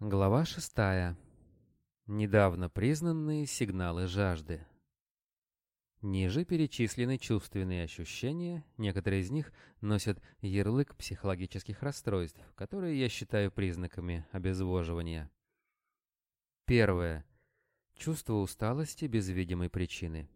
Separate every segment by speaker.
Speaker 1: Глава шестая. Недавно признанные сигналы жажды. Ниже перечислены чувственные ощущения, некоторые из них носят ярлык психологических расстройств, которые я считаю признаками обезвоживания. Первое. Чувство усталости без видимой причины.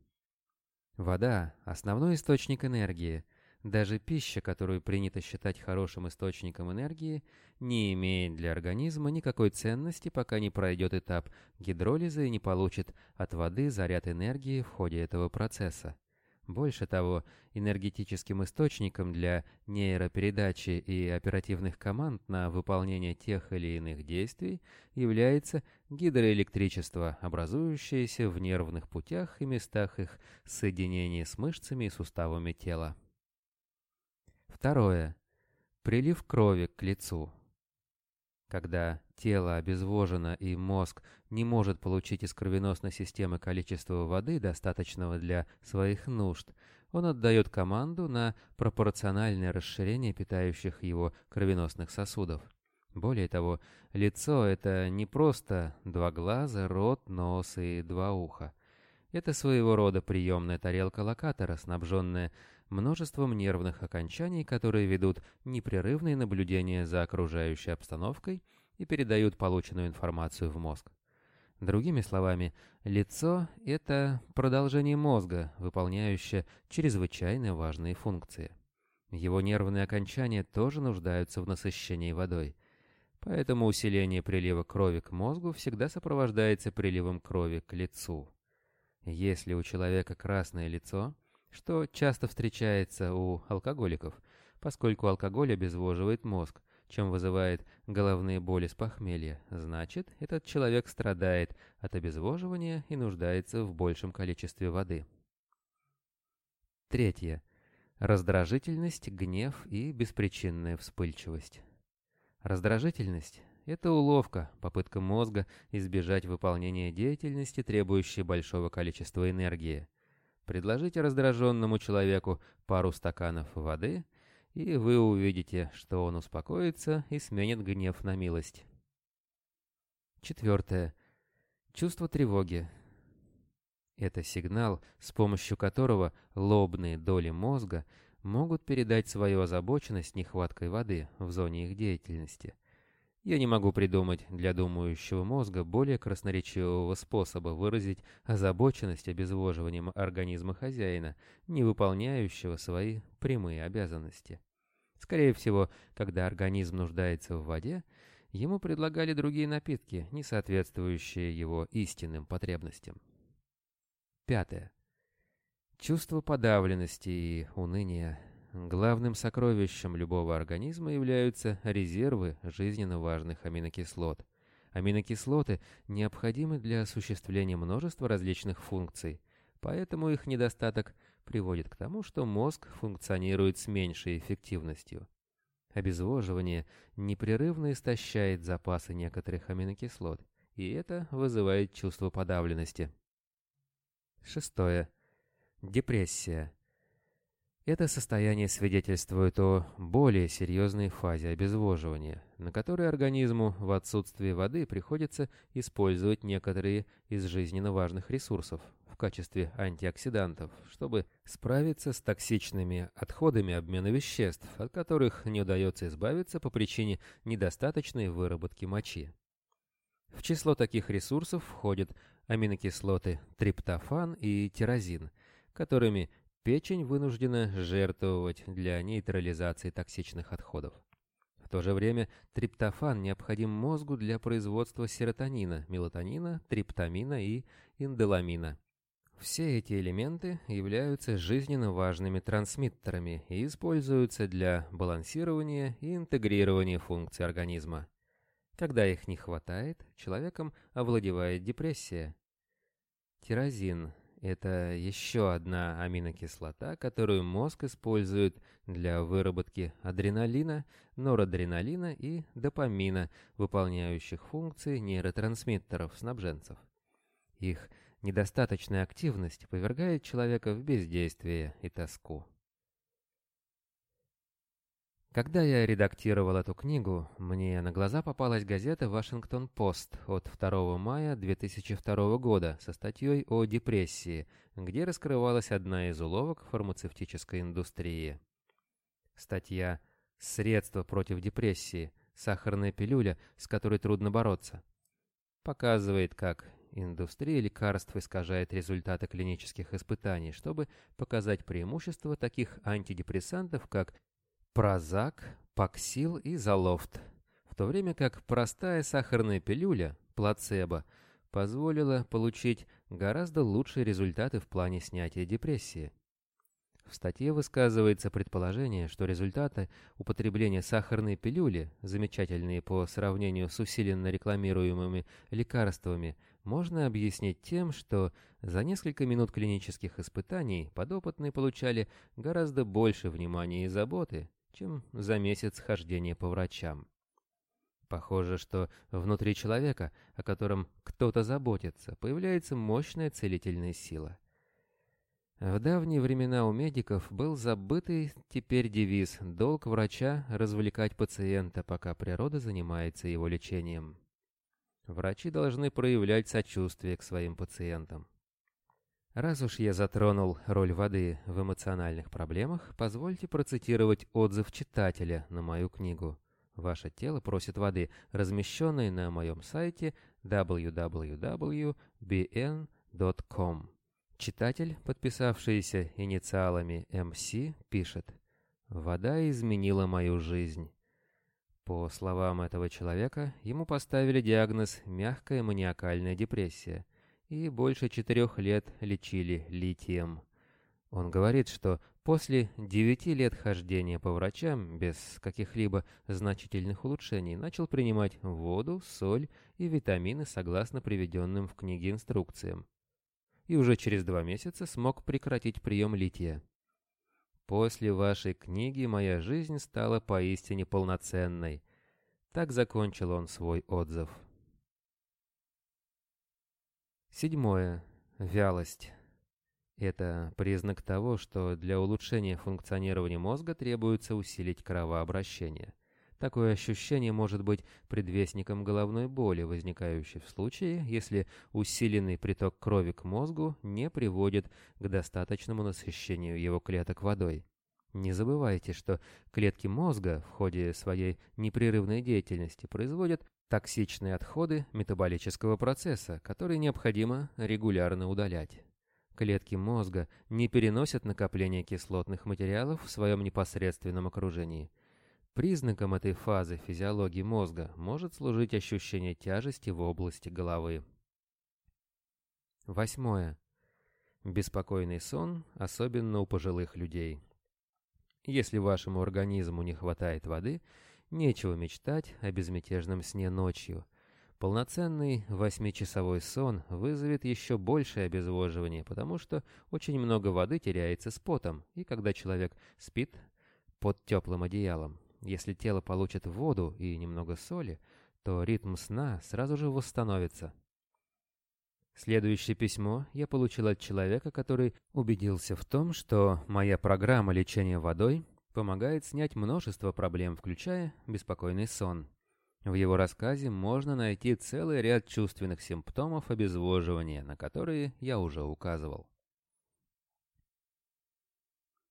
Speaker 1: Вода – основной источник энергии, даже пища, которую принято считать хорошим источником энергии, не имеет для организма никакой ценности, пока не пройдет этап гидролиза и не получит от воды заряд энергии в ходе этого процесса. Больше того, энергетическим источником для нейропередачи и оперативных команд на выполнение тех или иных действий является гидроэлектричество, образующееся в нервных путях и местах их соединения с мышцами и суставами тела. Второе. Прилив крови к лицу. Когда тело обезвожено и мозг не может получить из кровеносной системы количество воды, достаточного для своих нужд, он отдает команду на пропорциональное расширение питающих его кровеносных сосудов. Более того, лицо — это не просто два глаза, рот, нос и два уха. Это своего рода приемная тарелка локатора, снабженная множеством нервных окончаний, которые ведут непрерывные наблюдения за окружающей обстановкой и передают полученную информацию в мозг. Другими словами, лицо — это продолжение мозга, выполняющее чрезвычайно важные функции. Его нервные окончания тоже нуждаются в насыщении водой. Поэтому усиление прилива крови к мозгу всегда сопровождается приливом крови к лицу. Если у человека красное лицо, что часто встречается у алкоголиков, поскольку алкоголь обезвоживает мозг, чем вызывает головные боли с похмелья. Значит, этот человек страдает от обезвоживания и нуждается в большем количестве воды. Третье. Раздражительность, гнев и беспричинная вспыльчивость. Раздражительность – это уловка, попытка мозга избежать выполнения деятельности, требующей большого количества энергии. Предложите раздраженному человеку пару стаканов воды, и вы увидите, что он успокоится и сменит гнев на милость. Четвертое. Чувство тревоги. Это сигнал, с помощью которого лобные доли мозга могут передать свою озабоченность нехваткой воды в зоне их деятельности. Я не могу придумать для думающего мозга более красноречивого способа выразить озабоченность обезвоживанием организма хозяина, не выполняющего свои прямые обязанности. Скорее всего, когда организм нуждается в воде, ему предлагали другие напитки, не соответствующие его истинным потребностям. Пятое. Чувство подавленности и уныния Главным сокровищем любого организма являются резервы жизненно важных аминокислот. Аминокислоты необходимы для осуществления множества различных функций, поэтому их недостаток приводит к тому, что мозг функционирует с меньшей эффективностью. Обезвоживание непрерывно истощает запасы некоторых аминокислот, и это вызывает чувство подавленности. Шестое. Депрессия. Это состояние свидетельствует о более серьезной фазе обезвоживания, на которой организму в отсутствии воды приходится использовать некоторые из жизненно важных ресурсов в качестве антиоксидантов, чтобы справиться с токсичными отходами обмена веществ, от которых не удается избавиться по причине недостаточной выработки мочи. В число таких ресурсов входят аминокислоты триптофан и тирозин, которыми печень вынуждена жертвовать для нейтрализации токсичных отходов. В то же время триптофан необходим мозгу для производства серотонина, мелатонина, триптамина и индоламина. Все эти элементы являются жизненно важными трансмиттерами и используются для балансирования и интегрирования функций организма. Когда их не хватает, человеком овладевает депрессия. Тирозин это еще одна аминокислота, которую мозг использует для выработки адреналина, норадреналина и допамина, выполняющих функции нейротрансмиттеров-снабженцев. Их недостаточная активность повергает человека в бездействие и тоску. Когда я редактировал эту книгу, мне на глаза попалась газета «Вашингтон-Пост» от 2 мая 2002 года со статьей о депрессии, где раскрывалась одна из уловок фармацевтической индустрии. Статья «Средства против депрессии. Сахарная пилюля, с которой трудно бороться» показывает, как индустрия лекарств искажает результаты клинических испытаний, чтобы показать преимущества таких антидепрессантов, как Прозак, Паксил и Залофт, в то время как простая сахарная пилюля, плацебо, позволила получить гораздо лучшие результаты в плане снятия депрессии. В статье высказывается предположение, что результаты употребления сахарной пилюли, замечательные по сравнению с усиленно рекламируемыми лекарствами, можно объяснить тем, что за несколько минут клинических испытаний подопытные получали гораздо больше внимания и заботы, чем за месяц хождения по врачам. Похоже, что внутри человека, о котором кто-то заботится, появляется мощная целительная сила. В давние времена у медиков был забытый теперь девиз «Долг врача – развлекать пациента, пока природа занимается его лечением». Врачи должны проявлять сочувствие к своим пациентам. Раз уж я затронул роль воды в эмоциональных проблемах, позвольте процитировать отзыв читателя на мою книгу «Ваше тело просит воды», размещенный на моем сайте www.bn.com. Читатель, подписавшийся инициалами МС, пишет «Вода изменила мою жизнь». По словам этого человека, ему поставили диагноз «мягкая маниакальная депрессия», и больше четырех лет лечили литием. Он говорит, что после девяти лет хождения по врачам без каких-либо значительных улучшений начал принимать воду, соль и витамины согласно приведенным в книге инструкциям. И уже через два месяца смог прекратить прием лития. «После вашей книги моя жизнь стала поистине полноценной». Так закончил он свой отзыв. Седьмое. Вялость. Это признак того, что для улучшения функционирования мозга требуется усилить кровообращение. Такое ощущение может быть предвестником головной боли, возникающей в случае, если усиленный приток крови к мозгу не приводит к достаточному насыщению его клеток водой. Не забывайте, что клетки мозга в ходе своей непрерывной деятельности производят токсичные отходы метаболического процесса, которые необходимо регулярно удалять. Клетки мозга не переносят накопление кислотных материалов в своем непосредственном окружении. Признаком этой фазы физиологии мозга может служить ощущение тяжести в области головы. Восьмое. Беспокойный сон, особенно у пожилых людей. Если вашему организму не хватает воды – Нечего мечтать о безмятежном сне ночью. Полноценный восьмичасовой сон вызовет еще большее обезвоживание, потому что очень много воды теряется с потом, и когда человек спит под теплым одеялом, если тело получит воду и немного соли, то ритм сна сразу же восстановится. Следующее письмо я получил от человека, который убедился в том, что моя программа лечения водой помогает снять множество проблем, включая беспокойный сон. В его рассказе можно найти целый ряд чувственных симптомов обезвоживания, на которые я уже указывал.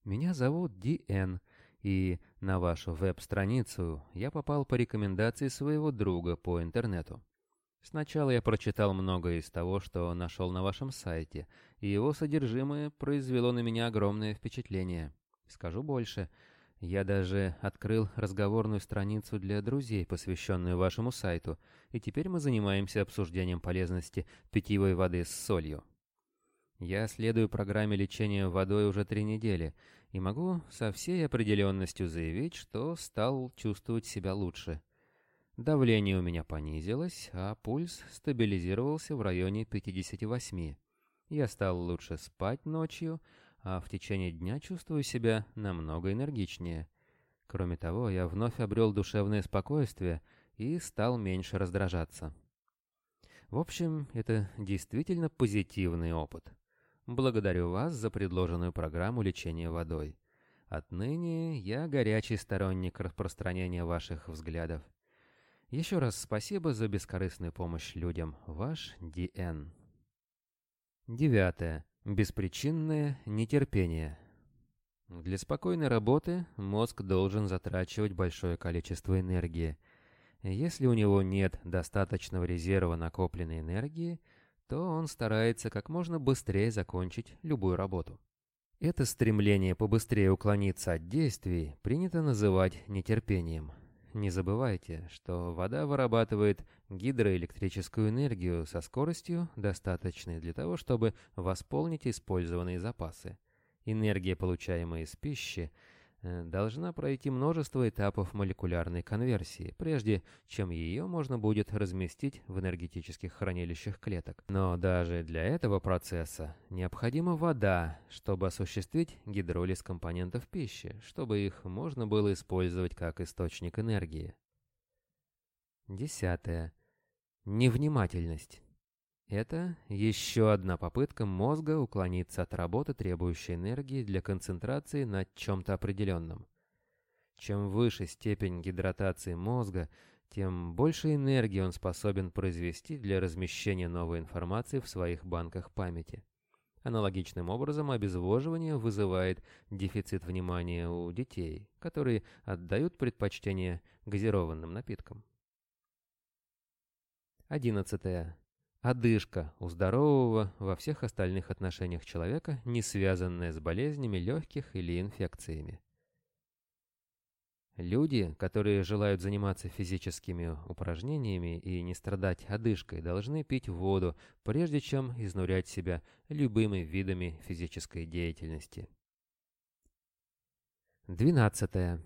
Speaker 1: Меня зовут Ди-Эн, и на вашу веб-страницу я попал по рекомендации своего друга по интернету. Сначала я прочитал многое из того, что нашел на вашем сайте, и его содержимое произвело на меня огромное впечатление. Скажу больше — я даже открыл разговорную страницу для друзей, посвященную вашему сайту, и теперь мы занимаемся обсуждением полезности питьевой воды с солью. Я следую программе лечения водой уже три недели и могу со всей определенностью заявить, что стал чувствовать себя лучше. Давление у меня понизилось, а пульс стабилизировался в районе 58. Я стал лучше спать ночью, а в течение дня чувствую себя намного энергичнее. Кроме того, я вновь обрел душевное спокойствие и стал меньше раздражаться. В общем, это действительно позитивный опыт. Благодарю вас за предложенную программу лечения водой. Отныне я горячий сторонник распространения ваших взглядов. Еще раз спасибо за бескорыстную помощь людям. Ваш Ди-Эн. Девятое. Беспричинное нетерпение. Для спокойной работы мозг должен затрачивать большое количество энергии. Если у него нет достаточного резерва накопленной энергии, то он старается как можно быстрее закончить любую работу. Это стремление побыстрее уклониться от действий принято называть нетерпением. Не забывайте, что вода вырабатывает гидроэлектрическую энергию со скоростью, достаточной для того, чтобы восполнить использованные запасы. Энергия, получаемая из пищи, должна пройти множество этапов молекулярной конверсии, прежде чем ее можно будет разместить в энергетических хранилищах клеток. Но даже для этого процесса необходима вода, чтобы осуществить гидролиз компонентов пищи, чтобы их можно было использовать как источник энергии. Десятое. Невнимательность. Это еще одна попытка мозга уклониться от работы, требующей энергии для концентрации над чем-то определенным. Чем выше степень гидратации мозга, тем больше энергии он способен произвести для размещения новой информации в своих банках памяти. Аналогичным образом обезвоживание вызывает дефицит внимания у детей, которые отдают предпочтение газированным напиткам. 11. Одышка у здорового во всех остальных отношениях человека, не связанная с болезнями легких или инфекциями. Люди, которые желают заниматься физическими упражнениями и не страдать одышкой, должны пить воду, прежде чем изнурять себя любыми видами физической деятельности. 12.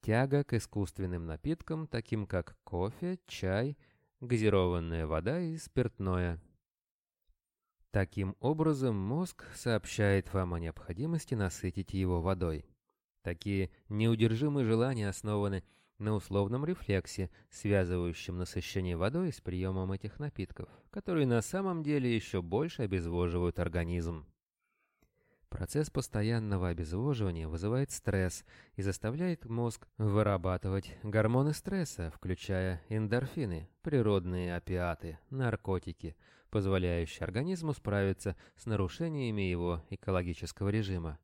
Speaker 1: Тяга к искусственным напиткам, таким как кофе, чай газированная вода и спиртное. Таким образом, мозг сообщает вам о необходимости насытить его водой. Такие неудержимые желания основаны на условном рефлексе, связывающем насыщение водой с приемом этих напитков, которые на самом деле еще больше обезвоживают организм. Процесс постоянного обезвоживания вызывает стресс и заставляет мозг вырабатывать гормоны стресса, включая эндорфины, природные опиаты, наркотики, позволяющие организму справиться с нарушениями его экологического режима.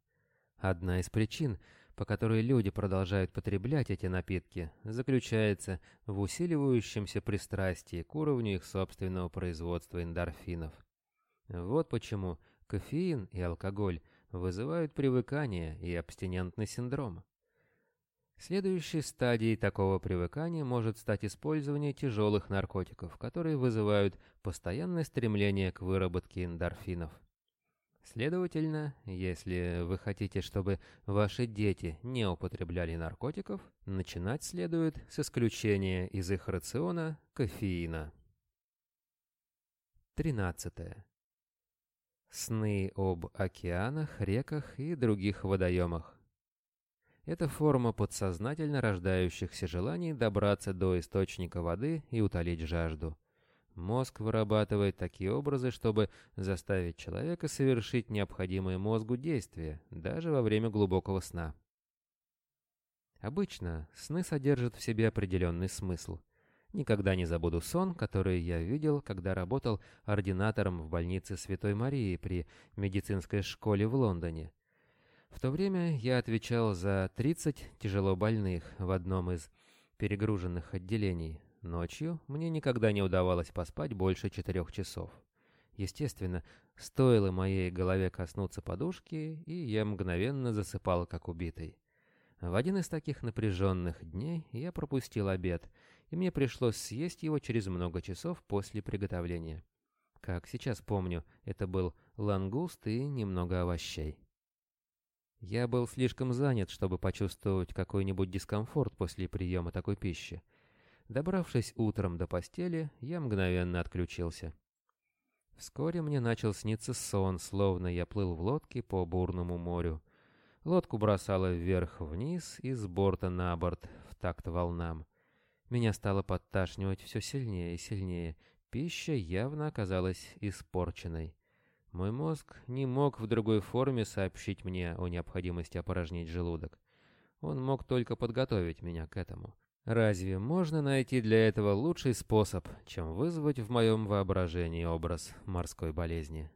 Speaker 1: Одна из причин, по которой люди продолжают потреблять эти напитки, заключается в усиливающемся пристрастии к уровню их собственного производства эндорфинов. Вот почему кофеин и алкоголь вызывают привыкание и абстинентный синдром. Следующей стадией такого привыкания может стать использование тяжелых наркотиков, которые вызывают постоянное стремление к выработке эндорфинов. Следовательно, если вы хотите, чтобы ваши дети не употребляли наркотиков, начинать следует с исключения из их рациона кофеина. 13. Сны об океанах, реках и других водоемах. Это форма подсознательно рождающихся желаний добраться до источника воды и утолить жажду. Мозг вырабатывает такие образы, чтобы заставить человека совершить необходимые мозгу действия, даже во время глубокого сна. Обычно сны содержат в себе определенный смысл – Никогда не забуду сон, который я видел, когда работал ординатором в больнице Святой Марии при медицинской школе в Лондоне. В то время я отвечал за 30 тяжело больных в одном из перегруженных отделений. Ночью мне никогда не удавалось поспать больше четырех часов. Естественно, стоило моей голове коснуться подушки, и я мгновенно засыпал, как убитый. В один из таких напряженных дней я пропустил обед — и мне пришлось съесть его через много часов после приготовления. Как сейчас помню, это был лангуст и немного овощей. Я был слишком занят, чтобы почувствовать какой-нибудь дискомфорт после приема такой пищи. Добравшись утром до постели, я мгновенно отключился. Вскоре мне начал сниться сон, словно я плыл в лодке по бурному морю. Лодку бросало вверх-вниз и с борта на борт в такт волнам. Меня стало подташнивать все сильнее и сильнее. Пища явно оказалась испорченной. Мой мозг не мог в другой форме сообщить мне о необходимости опорожнить желудок. Он мог только подготовить меня к этому. Разве можно найти для этого лучший способ, чем вызвать в моем воображении образ морской болезни?